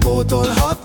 pótolhat